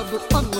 love,